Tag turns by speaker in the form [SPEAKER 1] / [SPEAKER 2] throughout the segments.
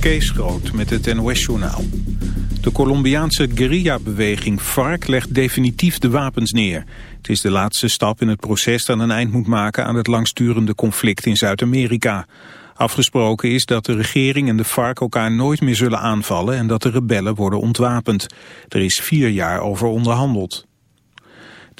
[SPEAKER 1] Kees Groot met het NOS-journaal. De Colombiaanse guerrilla-beweging FARC legt definitief de wapens neer. Het is de laatste stap in het proces dat een eind moet maken aan het langsturende conflict in Zuid-Amerika. Afgesproken is dat de regering en de FARC elkaar nooit meer zullen aanvallen en dat de rebellen worden ontwapend. Er is vier jaar over onderhandeld.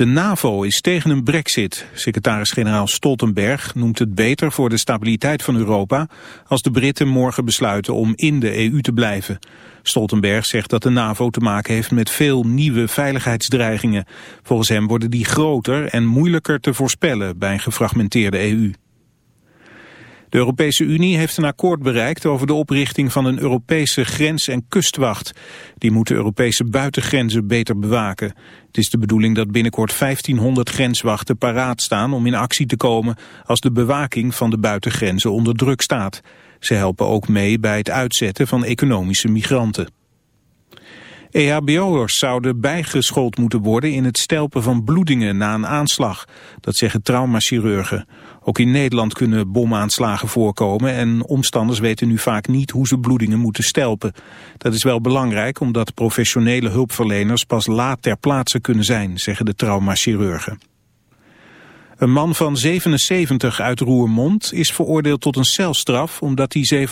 [SPEAKER 1] De NAVO is tegen een brexit. Secretaris-generaal Stoltenberg noemt het beter voor de stabiliteit van Europa als de Britten morgen besluiten om in de EU te blijven. Stoltenberg zegt dat de NAVO te maken heeft met veel nieuwe veiligheidsdreigingen. Volgens hem worden die groter en moeilijker te voorspellen bij een gefragmenteerde EU. De Europese Unie heeft een akkoord bereikt over de oprichting van een Europese grens- en kustwacht. Die moet de Europese buitengrenzen beter bewaken. Het is de bedoeling dat binnenkort 1500 grenswachten paraat staan om in actie te komen als de bewaking van de buitengrenzen onder druk staat. Ze helpen ook mee bij het uitzetten van economische migranten. EHBO'ers zouden bijgeschoold moeten worden in het stelpen van bloedingen na een aanslag. Dat zeggen traumachirurgen. Ook in Nederland kunnen bomaanslagen voorkomen en omstanders weten nu vaak niet hoe ze bloedingen moeten stelpen. Dat is wel belangrijk omdat professionele hulpverleners pas laat ter plaatse kunnen zijn, zeggen de traumachirurgen. Een man van 77 uit Roermond is veroordeeld tot een celstraf omdat hij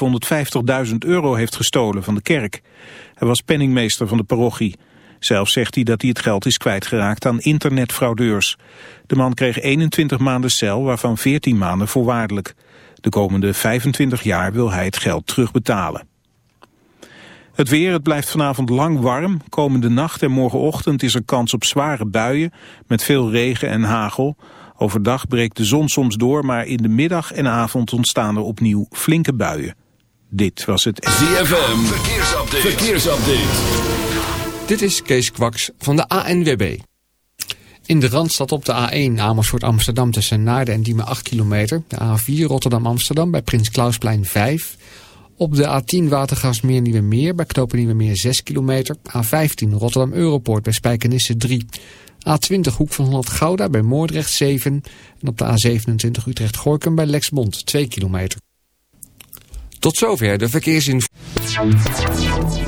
[SPEAKER 1] 750.000 euro heeft gestolen van de kerk. Hij was penningmeester van de parochie. Zelf zegt hij dat hij het geld is kwijtgeraakt aan internetfraudeurs. De man kreeg 21 maanden cel, waarvan 14 maanden voorwaardelijk. De komende 25 jaar wil hij het geld terugbetalen. Het weer, het blijft vanavond lang warm. Komende nacht en morgenochtend is er kans op zware buien met veel regen en hagel. Overdag breekt de zon soms door, maar in de middag en avond ontstaan er opnieuw flinke buien. Dit was het
[SPEAKER 2] ZFM Verkeersupdate. Verkeersupdate.
[SPEAKER 3] Dit is Kees Kwaks van de ANWB. In de Randstad op de A1 Amersfoort Amsterdam tussen Naarden en Diemen 8 kilometer. De A4 Rotterdam Amsterdam bij Prins Klausplein 5. Op de A10 Watergasmeer Nieuwemeer bij Knopen Nieuwemeer 6 kilometer. A15 Rotterdam Europoort bij Spijkenisse 3. A20 Hoek van Holland Gouda bij Moordrecht 7. En op de A27 Utrecht Gorkum bij Lexmond 2 kilometer. Tot zover de verkeersinformatie.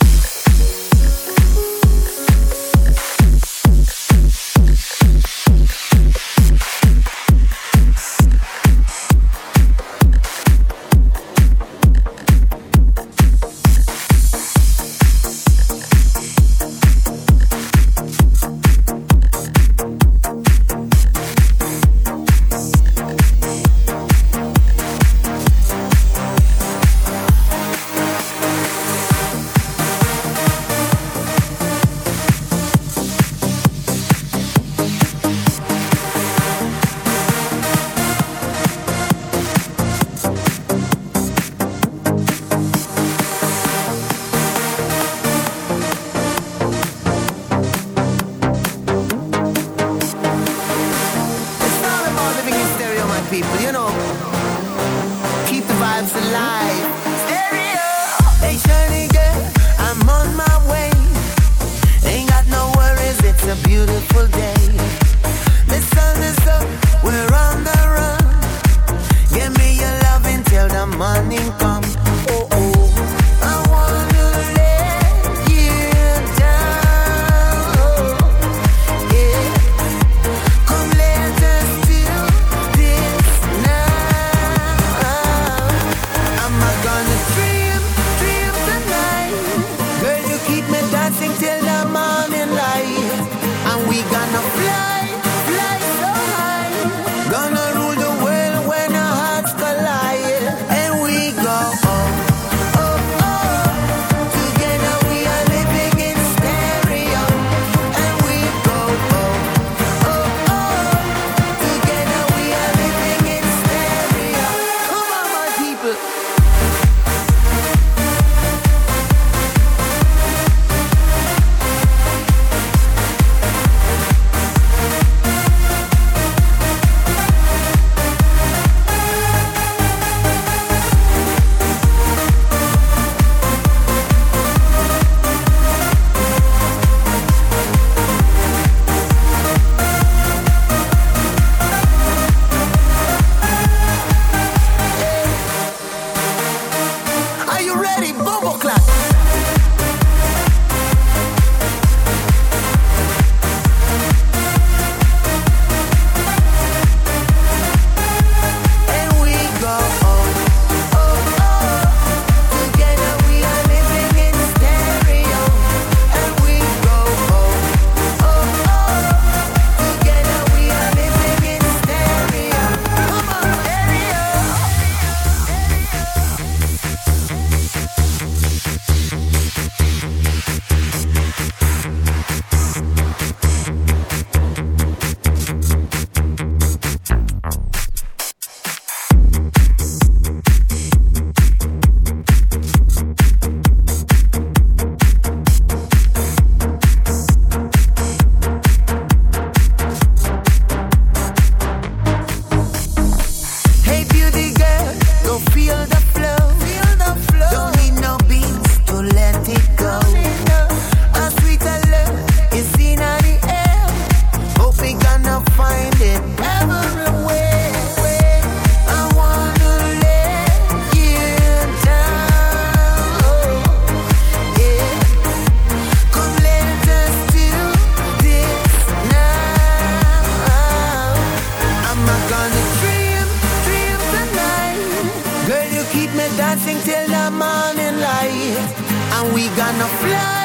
[SPEAKER 4] we gonna fly.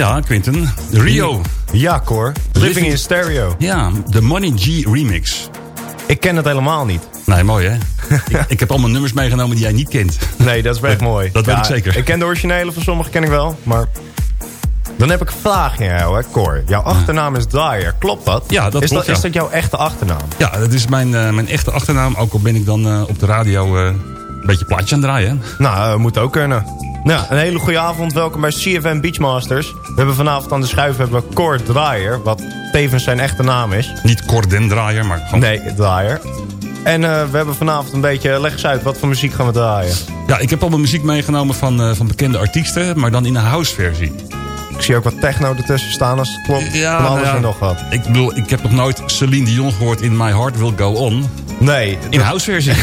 [SPEAKER 5] Ja, Quinten. Rio.
[SPEAKER 6] Ja, Cor. Living in stereo.
[SPEAKER 5] Ja, de Money G remix.
[SPEAKER 6] Ik ken het helemaal niet.
[SPEAKER 5] Nee, mooi hè? ik, ik heb allemaal nummers meegenomen die jij niet kent.
[SPEAKER 6] Nee, dat is echt mooi.
[SPEAKER 5] dat weet ik zeker.
[SPEAKER 6] Ik ken de originele van sommige ken ik wel, maar... Dan heb ik een vraag aan jou, hè, Cor. Jouw achternaam is Dyer, klopt dat?
[SPEAKER 5] Ja, dat
[SPEAKER 6] is
[SPEAKER 5] klopt,
[SPEAKER 6] Dat, Is dat jouw echte achternaam?
[SPEAKER 5] Ja, dat is mijn, eh, mijn echte achternaam. Ook al ben ik dan eh, op de radio eh, een beetje plaatje aan het draaien.
[SPEAKER 6] Nou, moet ook kunnen. Nou, een hele goede avond. Welkom bij CFM Beachmasters. We hebben vanavond aan de schuif hebben we Cor Dryer, wat tevens zijn echte naam is.
[SPEAKER 5] Niet Cordendraaier, maar gewoon...
[SPEAKER 6] Nee, Dryer. En eh, we hebben vanavond een beetje, leg eens uit, wat voor muziek gaan we draaien?
[SPEAKER 5] Ja, ik heb allemaal muziek meegenomen van, eh, van bekende artiesten, maar dan in een house versie.
[SPEAKER 6] Ik zie ook wat techno ertussen staan als het klopt.
[SPEAKER 5] Ja,
[SPEAKER 6] Van alles
[SPEAKER 5] nou ja.
[SPEAKER 6] en nog wat.
[SPEAKER 5] Ik bedoel, ik heb nog nooit Celine Dion gehoord in My Heart Will Go On.
[SPEAKER 6] Nee,
[SPEAKER 5] In house versie.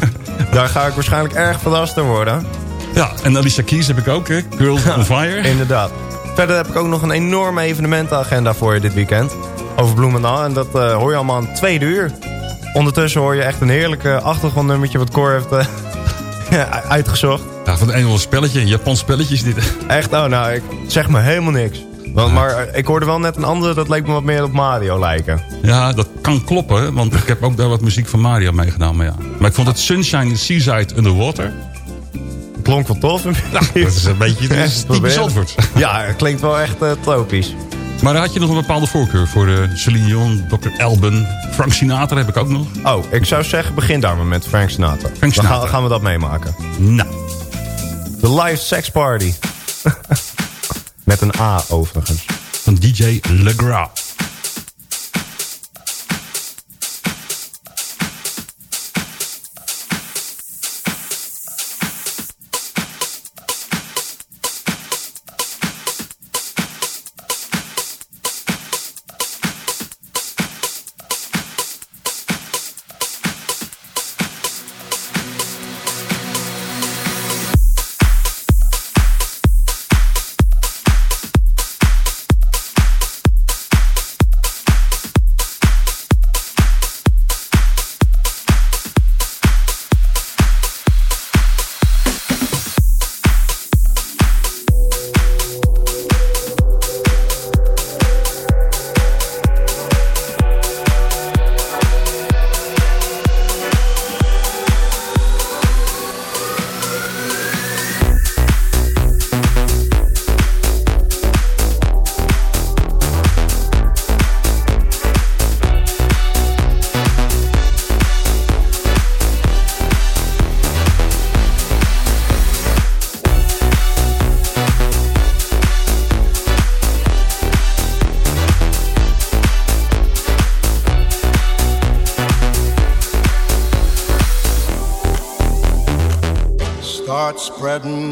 [SPEAKER 6] daar ga ik waarschijnlijk erg verrast door worden.
[SPEAKER 5] Ja, en Alicia Keys heb ik ook, hè? Girls on Fire.
[SPEAKER 6] Inderdaad. Verder heb ik ook nog een enorme evenementenagenda voor je dit weekend. Over Bloemendaal. En dat eh, hoor je allemaal aan tweede uur. Ondertussen hoor je echt een heerlijke achtergrondnummertje wat Cor heeft ja, uitgezocht.
[SPEAKER 5] Ja, van een ander spelletje, een Japans spelletje is dit.
[SPEAKER 6] Echt, oh nou, ik zeg me helemaal niks. Want, maar eh, ik hoorde wel net een andere, dat leek me wat meer op Mario lijken.
[SPEAKER 5] Ja, dat kan kloppen, want ik heb ook daar wat muziek van Mario meegenomen, ja. Maar ik vond het Sunshine Seaside Underwater.
[SPEAKER 6] Klonk wel tof.
[SPEAKER 5] Dat is een beetje dat is
[SPEAKER 6] Proberen.
[SPEAKER 5] typisch antwoord.
[SPEAKER 6] Ja, het klinkt wel echt eh, tropisch.
[SPEAKER 5] Maar had je nog een bepaalde voorkeur voor eh Celine Dion, Dr. Elben, Frank Sinatra heb ik ook nog.
[SPEAKER 6] Oh, ik zou zeggen, begin daar maar met Frank Sinatra.
[SPEAKER 5] Frank
[SPEAKER 6] Dan gaan, gaan we dat meemaken.
[SPEAKER 5] Nou,
[SPEAKER 6] De live sex party. met een A overigens.
[SPEAKER 5] van DJ Legras.
[SPEAKER 7] garden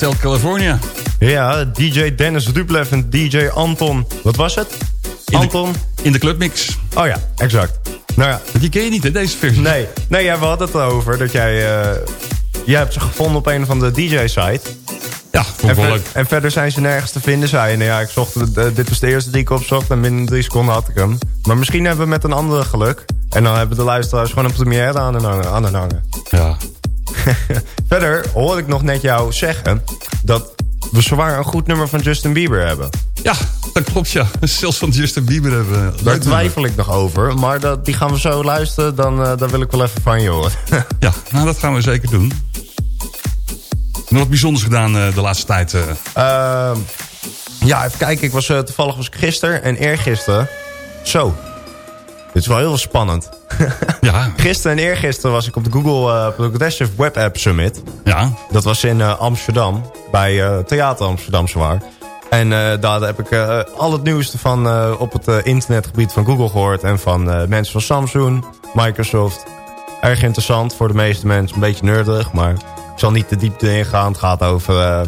[SPEAKER 7] Hotel California.
[SPEAKER 5] Ja,
[SPEAKER 6] DJ Dennis Dublev en DJ Anton. Wat was het? Anton?
[SPEAKER 5] In de clubmix.
[SPEAKER 6] Oh ja, exact. Nou ja,
[SPEAKER 5] Die ken je niet, hè, deze versie?
[SPEAKER 6] nee. Nee, ja, we hadden het erover dat jij... eh jij hebt ze gevonden op een van de DJ-site.
[SPEAKER 5] Ja, vond
[SPEAKER 6] En,
[SPEAKER 5] ik wel leuk.
[SPEAKER 6] en verder zijn ze nergens te vinden, zei je. Nou ja, ik zocht, dit was de eerste die ik opzocht en binnen drie seconden had ik hem. Maar misschien hebben we met een andere geluk. En dan hebben de luisteraars gewoon een première aan en hangen. Aan en hangen.
[SPEAKER 5] Ja.
[SPEAKER 6] Verder hoor ik nog net jou zeggen dat we zwaar een goed nummer van Justin Bieber hebben.
[SPEAKER 5] ja, dat klopt, ja. Zelfs van Justin Bieber hebben we.
[SPEAKER 6] Daar twijfel ik nog over, maar dat, die gaan we zo luisteren. Dan, eh, dan wil ik wel even van je horen.
[SPEAKER 5] Ja, nou, dat gaan we zeker doen. Nog wat bijzonders gedaan eh, de laatste tijd. eh.
[SPEAKER 6] Ehm, ja, even kijken. Ik was, toevallig was ik gisteren en eergisteren. Zo. Dit is wel heel spannend.
[SPEAKER 5] ja,
[SPEAKER 6] Gisteren en eergisteren was ik op de Google eh, Progressive Web App Summit.
[SPEAKER 5] ja.
[SPEAKER 6] Dat was in eh, Amsterdam, bij eh, Theater Amsterdam zwaar. En daar heb ik al het nieuwste van op het internetgebied van Google gehoord. En van mensen van Samsung, Microsoft. Erg interessant voor de meeste mensen. Een beetje nerdig, maar ik zal niet de diepte ingaan. Het gaat over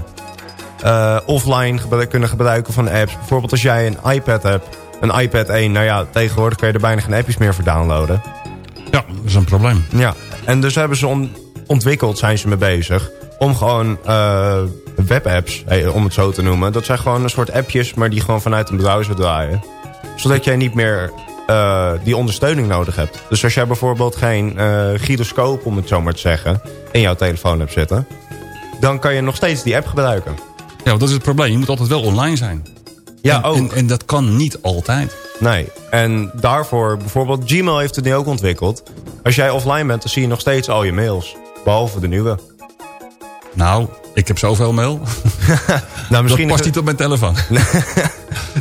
[SPEAKER 6] offline kunnen gebruiken van apps. Bijvoorbeeld als jij een iPad hebt, een iPad 1. Nou ja, tegenwoordig kun je er bijna geen appjes meer voor downloaden.
[SPEAKER 5] Ja, dat is een probleem.
[SPEAKER 6] Ja, en dus hebben ze on- ontwikkeld, zijn ze mee bezig... om gewoon eh, webapps, eh, om het zo te noemen... dat zijn gewoon een soort appjes, maar die gewoon vanuit een browser draaien. Zodat jij niet meer eh, die ondersteuning nodig hebt. Dus als jij bijvoorbeeld geen eh gyroscoop, om het zo maar te zeggen... in jouw telefoon hebt zitten... dan kan je nog steeds die app gebruiken.
[SPEAKER 5] Ja, want dat is het probleem. Je moet altijd wel online zijn.
[SPEAKER 6] Ja,
[SPEAKER 5] en,
[SPEAKER 6] ook.
[SPEAKER 5] En, en dat kan niet altijd.
[SPEAKER 6] Nee, en daarvoor bijvoorbeeld Gmail heeft het nu ook ontwikkeld. Als jij offline bent, dan zie je nog steeds al je mails. Behalve de nieuwe.
[SPEAKER 5] Nou, ik heb zoveel mail.
[SPEAKER 6] Nou,
[SPEAKER 5] dat past niet op mijn telefoon.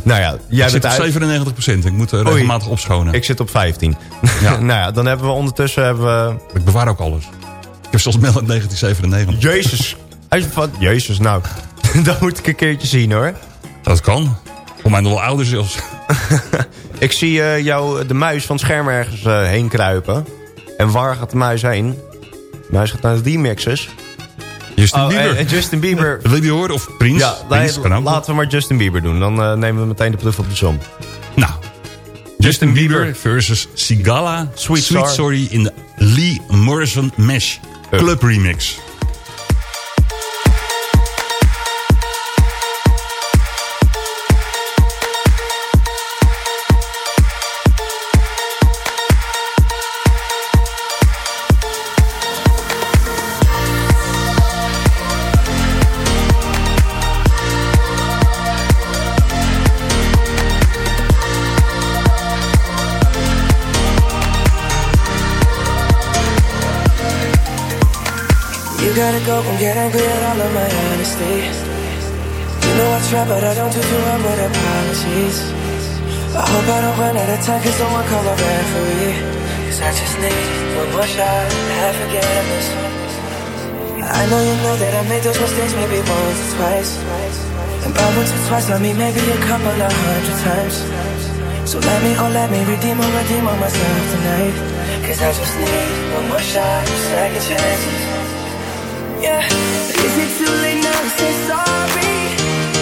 [SPEAKER 6] Nou ja, jij
[SPEAKER 5] ik zit
[SPEAKER 6] bent
[SPEAKER 5] op
[SPEAKER 6] uit...
[SPEAKER 5] 97% Ik moet eh,
[SPEAKER 6] Oei.
[SPEAKER 5] regelmatig opschonen.
[SPEAKER 6] Ik zit op 15.
[SPEAKER 5] Ja.
[SPEAKER 6] nou ja, dan hebben we ondertussen... Hebben we...
[SPEAKER 5] Ik bewaar ook alles. Ik heb zelfs mail uit 1997.
[SPEAKER 6] Jezus. Jezus, nou. dat moet ik een keertje zien hoor.
[SPEAKER 5] Dat kan. Voor mij nog wel ouder zelfs.
[SPEAKER 6] Ik zie eh, jou de muis van het scherm ergens eh, heen kruipen. En waar gaat de muis heen? De muis gaat naar de remixes.
[SPEAKER 5] Justin
[SPEAKER 6] Oh,
[SPEAKER 5] Bieber.
[SPEAKER 6] en, en Justin Bieber...
[SPEAKER 5] Wil je die horen? Of Prins?
[SPEAKER 6] ja,
[SPEAKER 5] Prins
[SPEAKER 6] nee, laten we maar Justin Bieber doen. Dan eh, nemen we meteen de proef op de som.
[SPEAKER 5] Nou. Justin Bieber versus Sigala.
[SPEAKER 6] Sweet
[SPEAKER 5] Sweet
[SPEAKER 6] Sorry.
[SPEAKER 5] Sorry in de Lee Morrison Mesh Club Remix.
[SPEAKER 7] You gotta go and get angry at all of my honesty. You know I try, but I don't do too well with apologies. I hope I don't run out of time, cause someone call a referee. Cause I just need one more shot to have forgiveness. I know you know that I made those mistakes maybe once or twice. And by once or twice, I mean maybe a couple of hundred times. So let me, oh let me redeem or redeem on myself tonight. Cause I just need one more shot, second chances.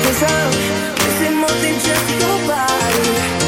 [SPEAKER 7] Cause I'm missing more than just your body.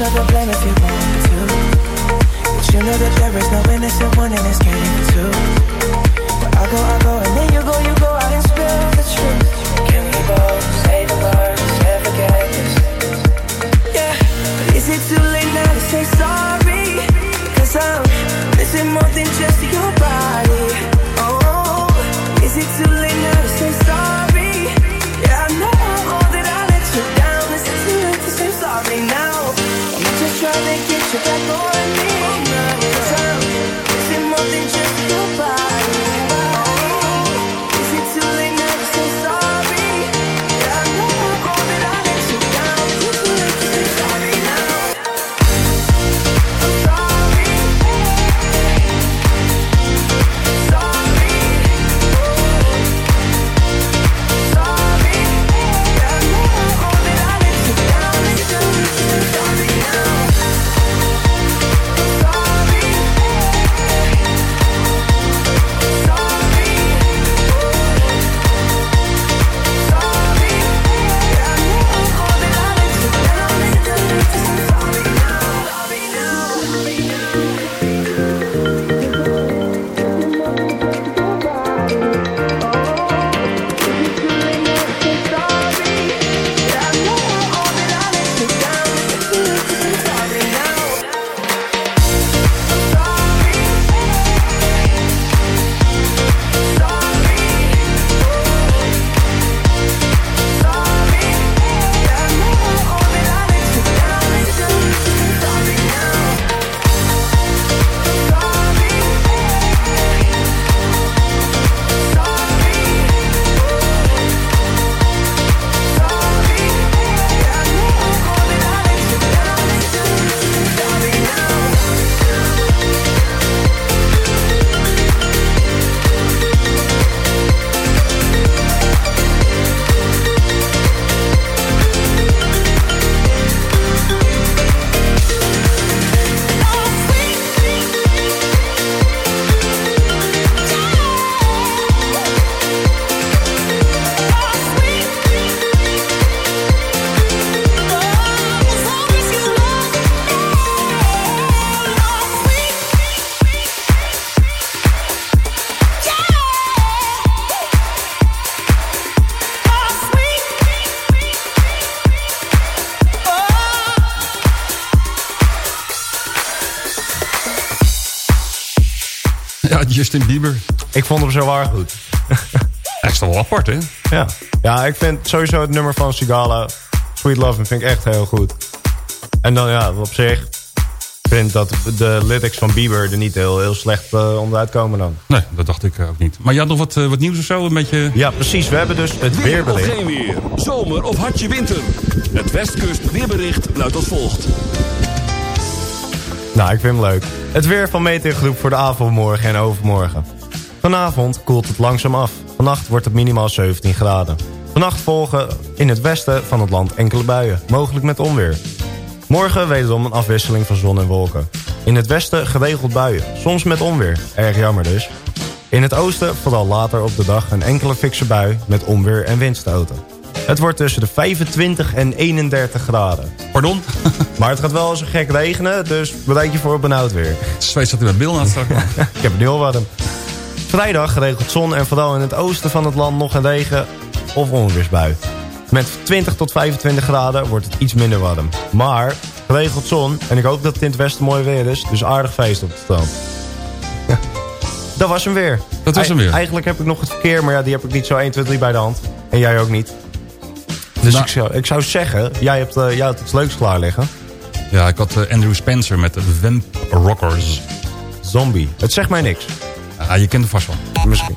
[SPEAKER 7] Of the blame if you want to. But you know that there is no innocent one in this game too. But I go, I go, and then you go, you go out and spill the truth. Can we both say the words and forget this? Yeah, but is it too late now to say sorry? should get more
[SPEAKER 5] Justin Bieber.
[SPEAKER 6] Ik vond hem zo waar goed.
[SPEAKER 5] Hij is toch wel apart, hè?
[SPEAKER 6] Ja. ja, ik vind sowieso het nummer van Sigala, Sweet Love, vind ik echt heel goed. En dan ja, op zich ik vind dat de lyrics van Bieber er niet heel, heel slecht uh, onderuit komen dan.
[SPEAKER 5] Nee, dat dacht ik uh, ook niet. Maar je had nog wat, uh, wat nieuws of zo? Een beetje...
[SPEAKER 6] Ja, precies. We hebben dus het
[SPEAKER 2] Weer
[SPEAKER 6] weerbericht.
[SPEAKER 2] of geen weer. Zomer of hartje winter. Het Westkust weerbericht luidt als volgt.
[SPEAKER 6] Nou, ik vind hem leuk. Het weer van Meteorgroep voor de avond morgen en overmorgen. Vanavond koelt het langzaam af. Vannacht wordt het minimaal 17 graden. Vannacht volgen in het westen van het land enkele buien, mogelijk met onweer. Morgen wederom een afwisseling van zon en wolken. In het westen geregeld buien, soms met onweer. Erg jammer dus. In het oosten vooral later op de dag een enkele fikse bui met onweer en windstoten. Het wordt tussen de 25 en 31 graden.
[SPEAKER 5] Pardon?
[SPEAKER 6] Maar het gaat wel eens een gek regenen, dus bereid je voor benauwd weer.
[SPEAKER 5] Zweet zat in mijn bil aan straks.
[SPEAKER 6] Ik heb het nu al warm. Vrijdag geregeld zon en vooral in het oosten van het land nog een regen of onweersbui. Met 20 tot 25 graden wordt het iets minder warm. Maar geregeld zon en ik hoop dat het in het westen mooi weer is. Dus aardig feest op het strand. Dat was hem weer.
[SPEAKER 5] Dat was hem weer.
[SPEAKER 6] Ei- Eigenlijk heb ik nog het verkeer, maar ja, die heb ik niet zo 1, 2, 3 bij de hand. En jij ook niet. Dus
[SPEAKER 5] Nou.
[SPEAKER 6] ik, zou, ik zou zeggen, jij hebt, eh, jij had iets leuks klaar liggen.
[SPEAKER 5] Ja, ik had eh, Andrew Spencer met de Vamp Rockers.
[SPEAKER 6] Zombie. Het zegt mij niks.
[SPEAKER 5] Ja, je kent hem vast wel.
[SPEAKER 6] Misschien.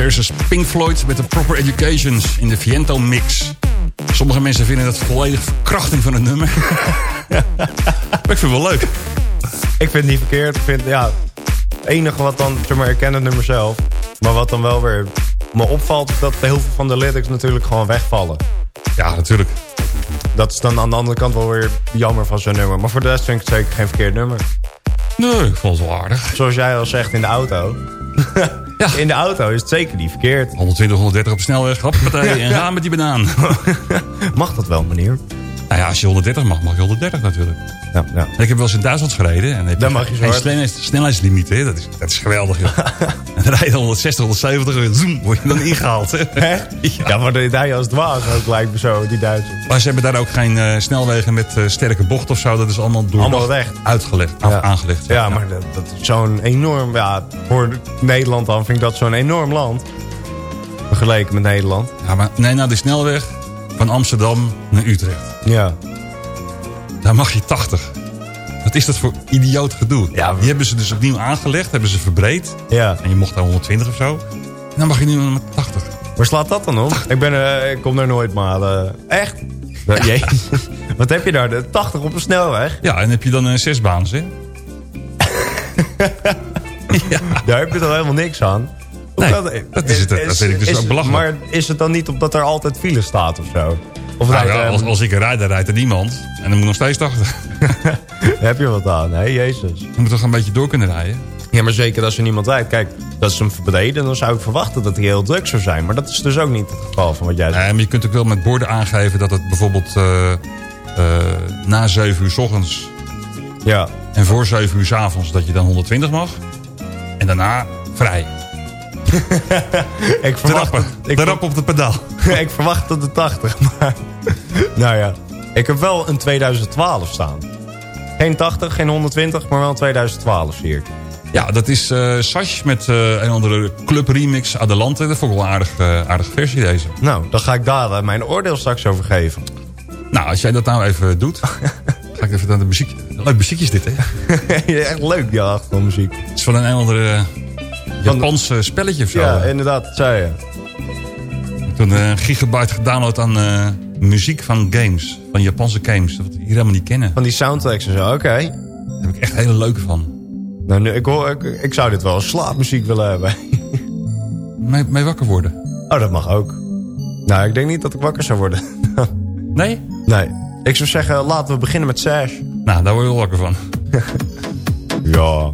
[SPEAKER 5] Versus Pink Floyd met de Proper Educations in de Viento mix. Sommige mensen vinden dat volledig verkrachting van het nummer. maar ik vind het wel leuk.
[SPEAKER 6] Ik vind het niet verkeerd. Ik vind, ja, het enige wat dan, zeg maar, ik ken het nummer zelf. Maar wat dan wel weer me opvalt, is dat heel veel van de lyrics natuurlijk gewoon wegvallen.
[SPEAKER 5] Ja, natuurlijk.
[SPEAKER 6] Dat is dan aan de andere kant wel weer jammer van zo'n nummer. Maar voor de rest vind ik het zeker geen verkeerd nummer.
[SPEAKER 5] Nee, ik vond het wel aardig.
[SPEAKER 6] Zoals jij al zegt in de auto.
[SPEAKER 5] Ja.
[SPEAKER 6] In de auto is het zeker niet verkeerd.
[SPEAKER 5] 120, 130 op de snelweg, hoppatatee, en gaan met die banaan.
[SPEAKER 6] Mag dat wel, meneer?
[SPEAKER 5] Als je 130 mag, mag je 130 natuurlijk.
[SPEAKER 6] Ja, ja.
[SPEAKER 5] Ik heb wel eens in Duitsland gereden. En dan heb
[SPEAKER 6] Dan mag je zo
[SPEAKER 5] snelheidslimiet. Hè? Dat, is, dat is geweldig. Joh. en dan rij je dan 160, 170 en zoom, word je dan ingehaald. Hè? Ja.
[SPEAKER 6] Ja, maar die rijden als dwaas ook lijkt me zo, die Duitsers.
[SPEAKER 5] Maar ze hebben daar ook geen eh, snelwegen met eh, sterke bocht of zo. Dat is allemaal door
[SPEAKER 6] Allemaal recht.
[SPEAKER 5] uitgelegd, af-
[SPEAKER 6] Ja.
[SPEAKER 5] aangelegd.
[SPEAKER 6] Ja, maar dat, dat is zo'n enorm... Ja, voor Nederland dan vind ik dat zo'n enorm land. Vergeleken met Nederland.
[SPEAKER 5] Ja, maar nee, nou de snelweg van Amsterdam naar Utrecht.
[SPEAKER 6] Ja.
[SPEAKER 5] Daar mag je 80. Wat is dat voor idioot gedoe?
[SPEAKER 6] Ja,
[SPEAKER 5] Die hebben ze dus opnieuw aangelegd, hebben ze verbreed.
[SPEAKER 6] Ja.
[SPEAKER 5] En je mocht daar 120 of zo. En dan mag je nu met 80.
[SPEAKER 6] Waar slaat dat dan om? Ik, ben, eh, ik kom daar nooit, maar... eh, echt? Ja. Jee. Wat heb je daar? De 80 op een snelweg?
[SPEAKER 5] Ja, en heb je dan een zesbaans, hè?
[SPEAKER 6] Daar heb je toch helemaal niks aan?
[SPEAKER 5] Nee, dat is het. Dat vind ik dus ook belachelijk.
[SPEAKER 6] Maar is het dan niet omdat er altijd file staat of zo? Of
[SPEAKER 5] Nou
[SPEAKER 6] rijdt
[SPEAKER 5] ja,
[SPEAKER 6] er-
[SPEAKER 5] als, als ik rijd, dan rijdt er niemand. En dan moet nog steeds 80.
[SPEAKER 6] heb je wat aan? Nee, jezus.
[SPEAKER 5] Je moet toch een beetje door kunnen rijden?
[SPEAKER 6] Ja, maar zeker als er niemand rijdt. Kijk, dat is hem verbreden. Dan zou ik verwachten dat hij heel druk zou zijn. Maar dat is dus ook niet het geval van wat jij zegt.
[SPEAKER 5] Nee, maar je kunt ook wel met borden aangeven dat het bijvoorbeeld eh, eh, na 7 uur s ochtends
[SPEAKER 6] Ja,
[SPEAKER 5] en voor 7 uur s avonds dat je dan 120 mag. En daarna vrij.
[SPEAKER 6] ik verwacht, ik,
[SPEAKER 5] Trap op de pedaal.
[SPEAKER 6] ik verwacht tot de 80. Maar, nou ja, ik heb wel een 2012 staan. Geen 80, geen 120, maar wel een 2012 zie ik.
[SPEAKER 5] Ja, dat is eh Sash met eh, een andere club remix Adelante. Dat vond ik wel een aardig, eh, aardige versie deze.
[SPEAKER 6] Nou, dan ga ik daar mijn oordeel straks over geven.
[SPEAKER 5] Nou, als jij dat nou even doet, ga ik even naar de muziek. Leuk muziekje is dit, hè?
[SPEAKER 6] Echt leuk, die achtergrondmuziek.
[SPEAKER 5] Het is van een andere Japans eh, spelletje of zo.
[SPEAKER 6] Ja, inderdaad, dat zei je.
[SPEAKER 5] Toen eh, een gigabyte gedownload aan eh, muziek van games. Van Japanse games. Dat we hier helemaal niet kennen.
[SPEAKER 6] Van die soundtracks en zo, oké.
[SPEAKER 5] Daar heb ik echt hele leuke van.
[SPEAKER 6] Nou, nu, ik, hoor, ik, ik zou dit wel als slaapmuziek willen hebben.
[SPEAKER 5] Mee, mee wakker worden.
[SPEAKER 6] Oh, dat mag ook. Nou, ik denk niet dat ik wakker zou worden.
[SPEAKER 5] Nee?
[SPEAKER 6] nee. Ik zou zeggen, laten we beginnen met Sash.
[SPEAKER 5] Nou, daar word je wel wakker van.
[SPEAKER 6] Ja.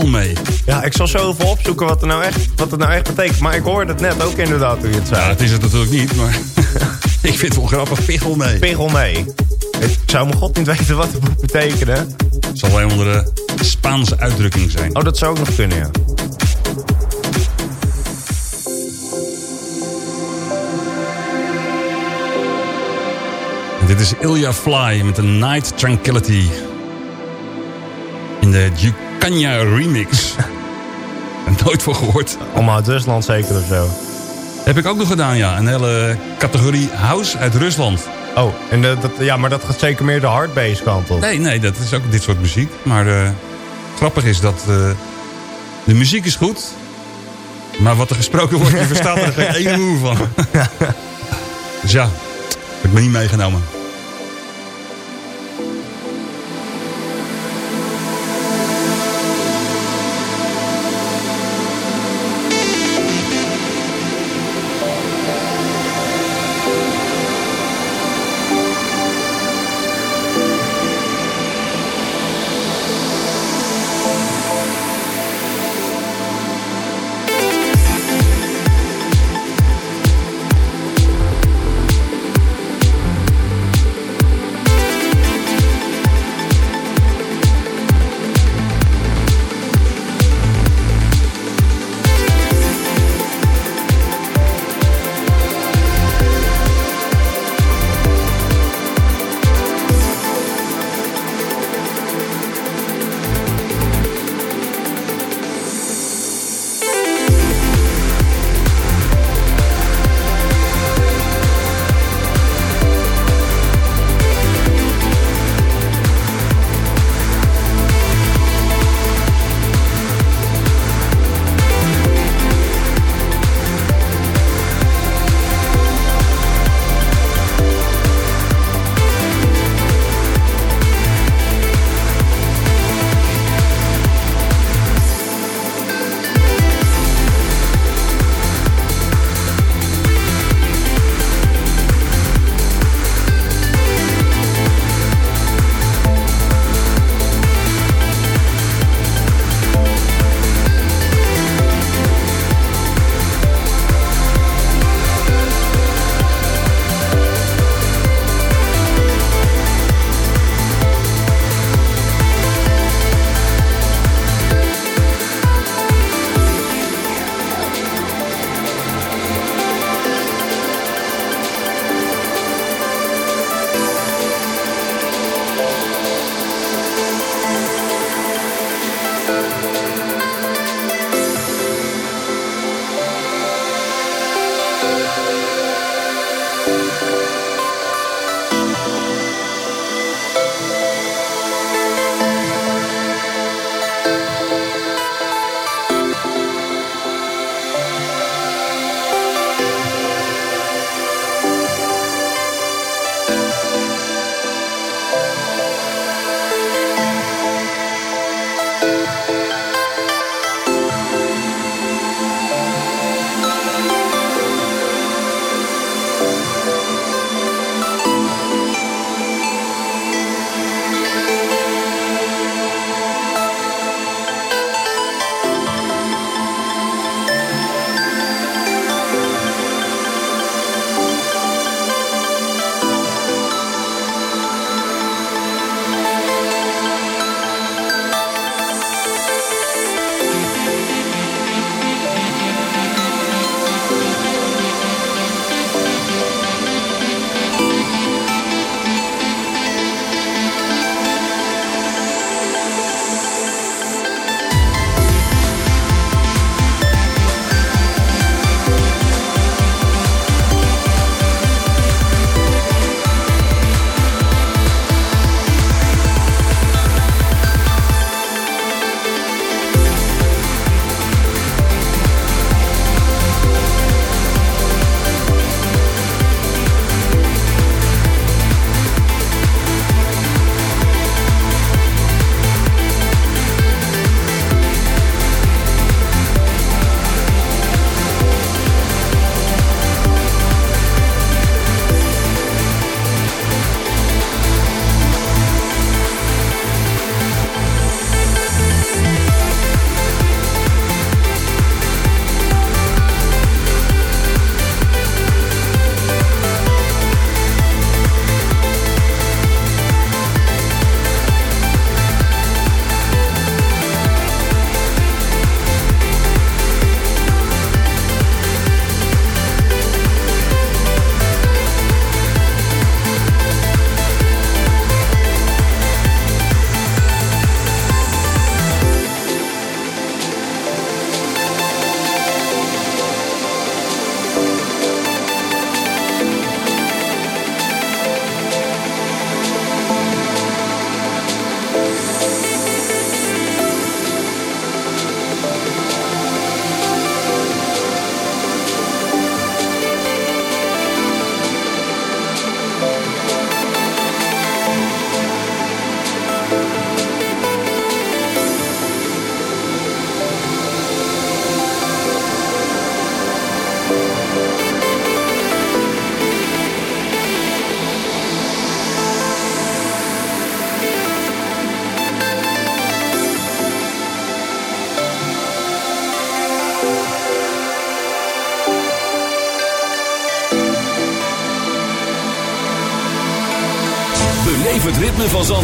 [SPEAKER 5] Pichel mee.
[SPEAKER 6] Ja, ik zal zo even opzoeken wat, er nou echt, wat het nou echt betekent. Maar ik hoorde het net ook inderdaad toen je het zei.
[SPEAKER 5] Ja, dat is het natuurlijk niet, maar ik vind het wel grappig, pichel mee.
[SPEAKER 6] Pingel mee. Ik zou mijn god niet weten wat het moet betekenen.
[SPEAKER 5] Het zal wel een onder de Spaanse uitdrukking zijn.
[SPEAKER 6] Oh, dat zou ook nog kunnen, ja.
[SPEAKER 5] Dit is Ilya Fly met een Night Tranquility. In de Jukanya remix. Nooit voor gehoord.
[SPEAKER 6] Allemaal uit Rusland zeker of zo.
[SPEAKER 5] Heb ik ook nog gedaan, ja. Een hele categorie house uit Rusland.
[SPEAKER 6] Oh, en de, dat, ja, maar dat gaat zeker meer de hardbase kant op.
[SPEAKER 5] Nee, nee, dat is ook dit soort muziek. Maar eh, grappig is dat eh, de muziek is goed. Maar wat er gesproken wordt, je verstaat er geen ene moe van. dus ja, heb ik me niet meegenomen.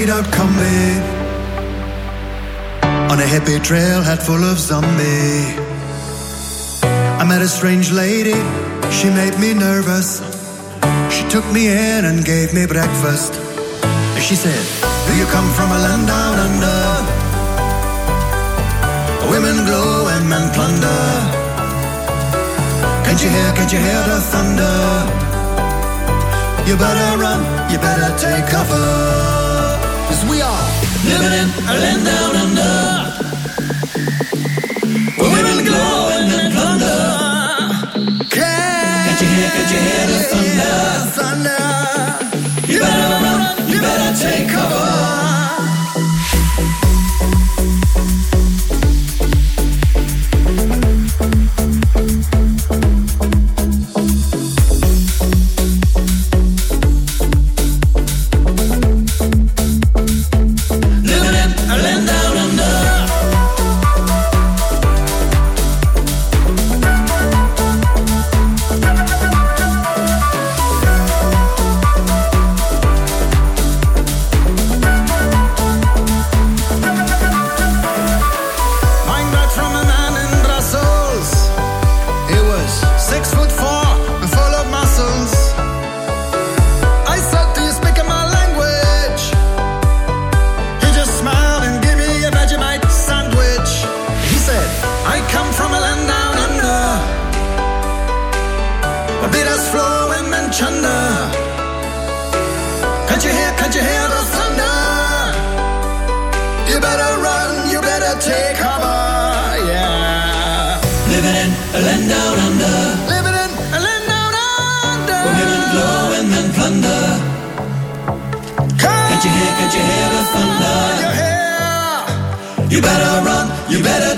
[SPEAKER 8] A out combi On a hippie trailhead full of zombie I met a strange lady, she made me nervous. She took me in and gave me breakfast. She said, do you come from a land down under? Women glow and men plunder. Can't you hear, can't you hear the thunder? You better run, you better take cover. Cause we are living in a land down under. Where women glow and men plunder. Can't you hear, can't you hear the thunder? thunder? You better run, you better take cover.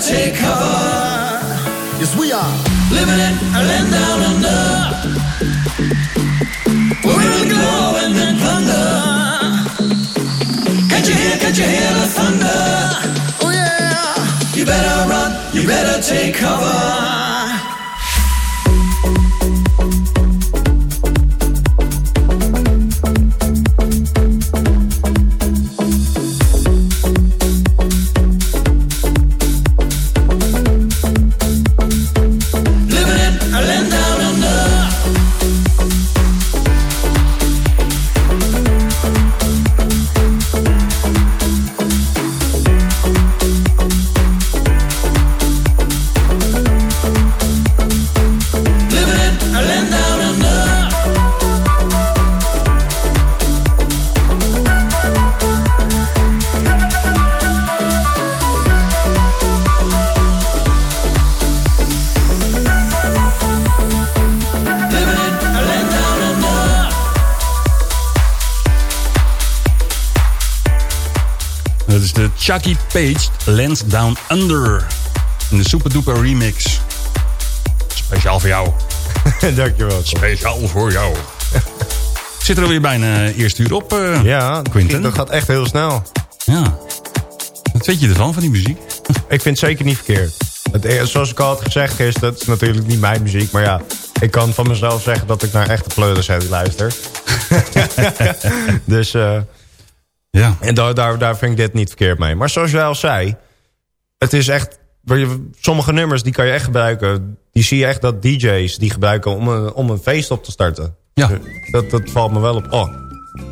[SPEAKER 8] Take cover. Yes, we are. Living in a land down under. Where women glow and men plunder. Can't you hear, can't you hear the thunder? Oh yeah. You better run, you better take cover.
[SPEAKER 5] Chucky Page Land Down Under. In de Super Duper remix. Speciaal voor jou.
[SPEAKER 6] Dankjewel. Tom.
[SPEAKER 5] Speciaal voor jou. Zit er alweer bijna eerste uur op, eh,
[SPEAKER 6] Ja,
[SPEAKER 5] Quinten.
[SPEAKER 6] dat gaat echt heel snel.
[SPEAKER 5] Ja. Wat weet je ervan, van die muziek?
[SPEAKER 6] Ik vind het zeker niet verkeerd. Het, eh, zoals ik al had gezegd gisteren, het is natuurlijk niet mijn muziek. Maar ja, ik kan van mezelf zeggen dat ik naar echte pleurisheid luister. dus eh,
[SPEAKER 5] Ja.
[SPEAKER 6] en daar, daar, daar vind ik dit niet verkeerd mee. Maar zoals jij al zei, het is echt... Sommige nummers die kan je echt gebruiken. Die zie je echt dat DJ's die gebruiken om een, om een feest op te starten.
[SPEAKER 5] Ja.
[SPEAKER 6] Dat, dat valt me wel op. Oh,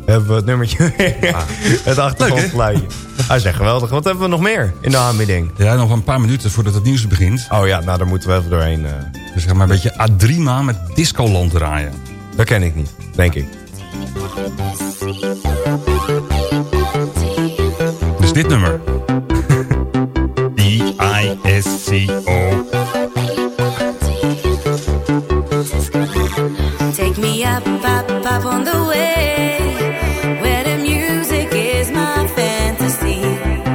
[SPEAKER 6] Hebben we het nummertje Het achtergrondgeluidje. Hij zegt geweldig. Wat hebben we nog meer in de aanbieding?
[SPEAKER 5] Ja, nog een paar minuten voordat het nieuws begint.
[SPEAKER 6] Oh ja, nou daar moeten we even doorheen. eh.
[SPEAKER 5] Dus gaan maar een beetje Adrima met Discoland draaien.
[SPEAKER 6] dat ken ik niet, denk ik.
[SPEAKER 5] Dus dit nummer. D-I-S-C-O.
[SPEAKER 9] Take me up, up, up on the way where the music is my fantasy.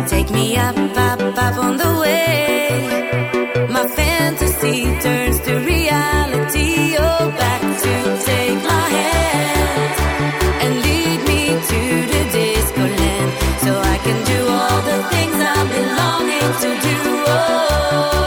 [SPEAKER 9] Take me up, up, up on the way. To do. Oh,